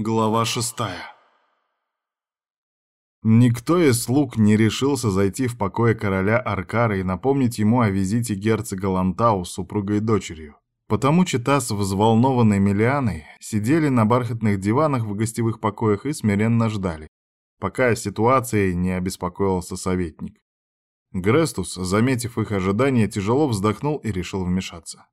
Глава шестая Никто из слуг не решился зайти в покое короля Аркара и напомнить ему о визите герцога Лантау с супругой и дочерью. Потому чита с взволнованной Миллианой сидели на бархатных диванах в гостевых покоях и смиренно ждали, пока ситуацией не обеспокоился советник. Грестус, заметив их ожидания, тяжело вздохнул и решил вмешаться.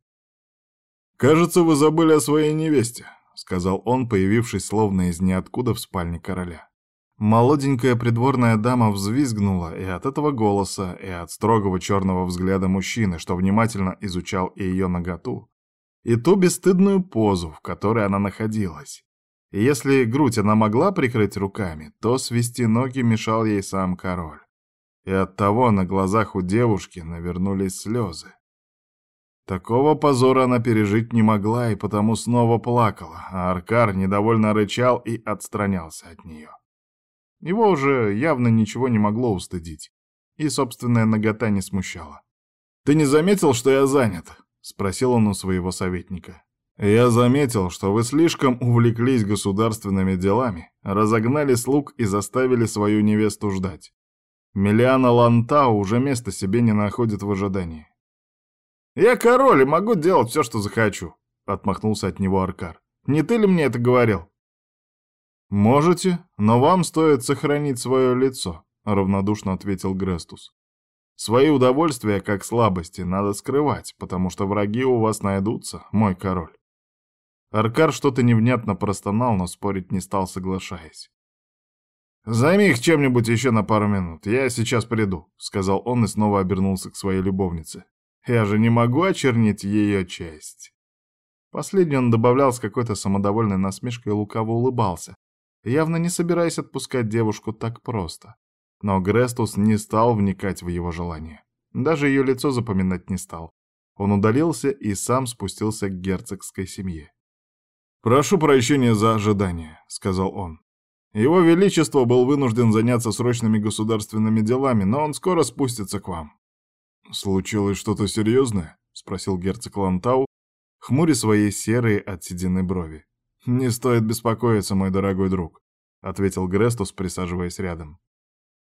«Кажется, вы забыли о своей невесте», — сказал он, появившись словно из ниоткуда в спальне короля. Молоденькая придворная дама взвизгнула и от этого голоса, и от строгого черного взгляда мужчины, что внимательно изучал и ее наготу, и ту бесстыдную позу, в которой она находилась. И если грудь она могла прикрыть руками, то свести ноги мешал ей сам король. И оттого на глазах у девушки навернулись слезы. Такого позора она пережить не могла и потому снова плакала, а Аркар недовольно рычал и отстранялся от нее. Его уже явно ничего не могло устыдить, и собственная нагота не смущала. «Ты не заметил, что я занят?» — спросил он у своего советника. «Я заметил, что вы слишком увлеклись государственными делами, разогнали слуг и заставили свою невесту ждать. Миллиана Лантау уже места себе не находит в ожидании. «Я король и могу делать все, что захочу», — отмахнулся от него Аркар. «Не ты ли мне это говорил?» «Можете, но вам стоит сохранить свое лицо», — равнодушно ответил Грестус. «Свои удовольствия, как слабости, надо скрывать, потому что враги у вас найдутся, мой король». Аркар что-то невнятно простонал, но спорить не стал, соглашаясь. «Займи их чем-нибудь еще на пару минут, я сейчас приду», — сказал он и снова обернулся к своей любовнице. Я же не могу очернить ее честь. Последний он добавлял с какой-то самодовольной насмешкой и лукаво улыбался, явно не собираясь отпускать девушку так просто. Но Грестус не стал вникать в его желание. Даже ее лицо запоминать не стал. Он удалился и сам спустился к герцогской семье. «Прошу прощения за ожидание», — сказал он. «Его Величество был вынужден заняться срочными государственными делами, но он скоро спустится к вам. «Случилось что-то серьезное?» — спросил герцог Лантау, хмуря свои серые от седины брови. «Не стоит беспокоиться, мой дорогой друг», — ответил Грестус, присаживаясь рядом.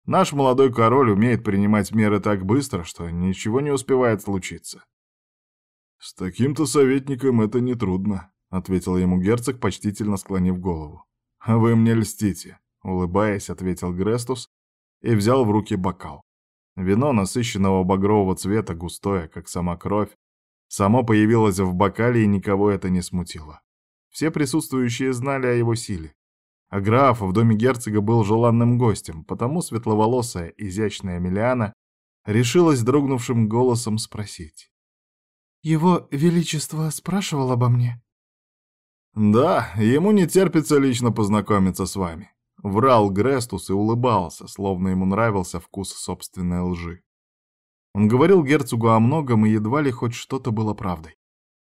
«Наш молодой король умеет принимать меры так быстро, что ничего не успевает случиться». «С таким-то советником это нетрудно», — ответил ему герцог, почтительно склонив голову. «А «Вы мне льстите», — улыбаясь, ответил Грестус и взял в руки бокал. Вино насыщенного багрового цвета, густое, как сама кровь, само появилось в бокале, и никого это не смутило. Все присутствующие знали о его силе. А граф в доме герцога был желанным гостем, потому светловолосая, изящная Миллиана решилась дрогнувшим голосом спросить. «Его Величество спрашивал обо мне?» «Да, ему не терпится лично познакомиться с вами. Врал Грестус и улыбался, словно ему нравился вкус собственной лжи. Он говорил герцогу о многом, и едва ли хоть что-то было правдой.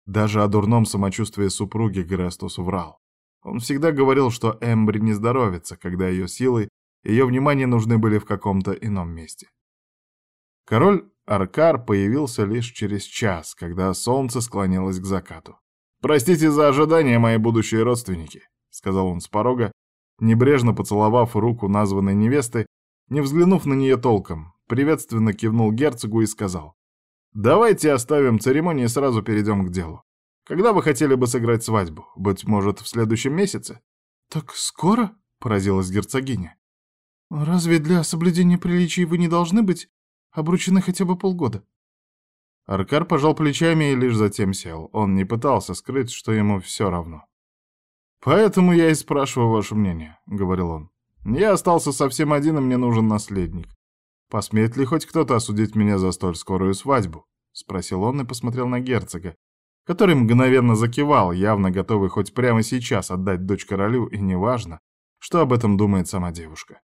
Даже о дурном самочувствии супруги Грестус врал. Он всегда говорил, что Эмбри не здоровится, когда ее силы, ее внимание нужны были в каком-то ином месте. Король Аркар появился лишь через час, когда солнце склонилось к закату. «Простите за ожидание, мои будущие родственники», — сказал он с порога, Небрежно поцеловав руку названной невесты, не взглянув на нее толком, приветственно кивнул герцогу и сказал. «Давайте оставим церемонии и сразу перейдем к делу. Когда вы хотели бы сыграть свадьбу? Быть может, в следующем месяце?» «Так скоро?» — поразилась герцогиня. «Разве для соблюдения приличий вы не должны быть обручены хотя бы полгода?» Аркар пожал плечами и лишь затем сел. Он не пытался скрыть, что ему все равно. «Поэтому я и спрашиваю ваше мнение», — говорил он. «Я остался совсем один, и мне нужен наследник. Посмеет ли хоть кто-то осудить меня за столь скорую свадьбу?» — спросил он и посмотрел на герцога, который мгновенно закивал, явно готовый хоть прямо сейчас отдать дочь королю, и неважно, что об этом думает сама девушка.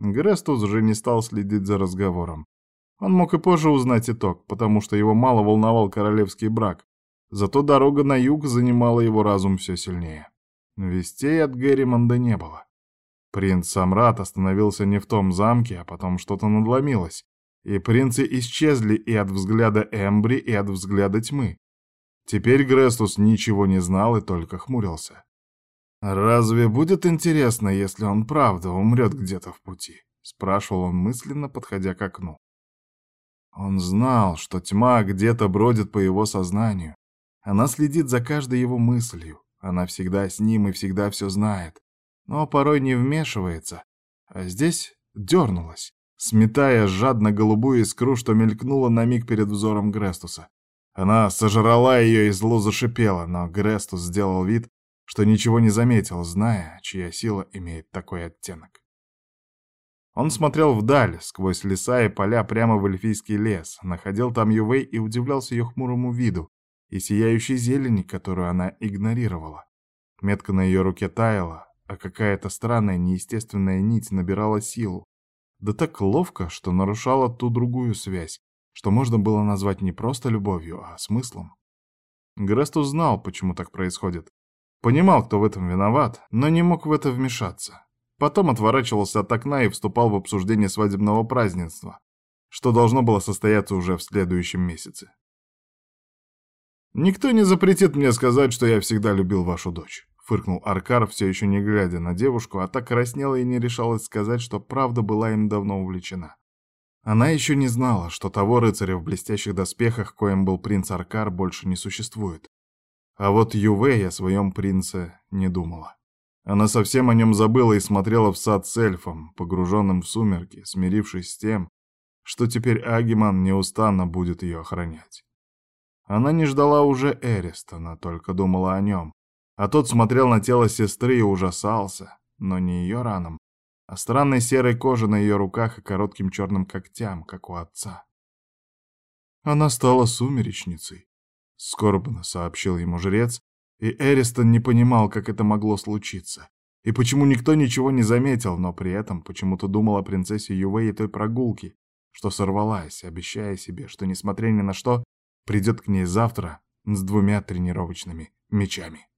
Грестус же не стал следить за разговором. Он мог и позже узнать итог, потому что его мало волновал королевский брак, зато дорога на юг занимала его разум все сильнее. Вестей от Герримонда не было. Принц Самрат остановился не в том замке, а потом что-то надломилось, и принцы исчезли и от взгляда Эмбри, и от взгляда тьмы. Теперь Грестус ничего не знал и только хмурился. «Разве будет интересно, если он правда умрет где-то в пути?» — спрашивал он мысленно, подходя к окну. Он знал, что тьма где-то бродит по его сознанию. Она следит за каждой его мыслью. Она всегда с ним и всегда все знает. Но порой не вмешивается. А здесь дернулась, сметая жадно голубую искру, что мелькнула на миг перед взором Грестуса. Она сожрала ее и зло зашипела, но Грестус сделал вид, что ничего не заметил, зная, чья сила имеет такой оттенок. Он смотрел вдаль, сквозь леса и поля прямо в эльфийский лес, находил там Ювей и удивлялся ее хмурому виду и сияющей зелени, которую она игнорировала. Метка на ее руке таяла, а какая-то странная неестественная нить набирала силу. Да так ловко, что нарушала ту другую связь, что можно было назвать не просто любовью, а смыслом. Грестус знал, почему так происходит, Понимал, кто в этом виноват, но не мог в это вмешаться. Потом отворачивался от окна и вступал в обсуждение свадебного празднества, что должно было состояться уже в следующем месяце. «Никто не запретит мне сказать, что я всегда любил вашу дочь», — фыркнул Аркар, все еще не глядя на девушку, а так краснела и не решалась сказать, что правда была им давно увлечена. Она еще не знала, что того рыцаря в блестящих доспехах, коим был принц Аркар, больше не существует. А вот Ювей о своем принце не думала. Она совсем о нем забыла и смотрела в сад с эльфом, погруженным в сумерки, смирившись с тем, что теперь Агиман неустанно будет ее охранять. Она не ждала уже Эристона, только думала о нем. А тот смотрел на тело сестры и ужасался, но не ее ранам, а странной серой коже на ее руках и коротким черным когтям, как у отца. Она стала сумеречницей, — скорбно сообщил ему жрец, и Эристон не понимал, как это могло случиться, и почему никто ничего не заметил, но при этом почему-то думал о принцессе Ювей и той прогулке, что сорвалась, обещая себе, что, несмотря ни на что, придет к ней завтра с двумя тренировочными мечами.